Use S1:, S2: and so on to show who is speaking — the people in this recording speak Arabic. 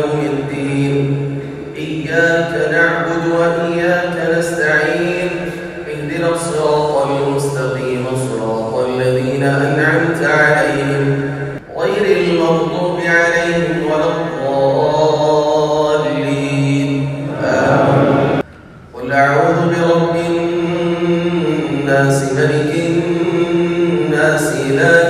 S1: يوم الدين. إياك نعبد وإياك نستعين. اهدنا الصراط المستقيم صراط الذين أنعمت عليهم. غير المغضوب عليهم ولا الضالين. آمين قل أعوذ برب الناس ملك الناس إله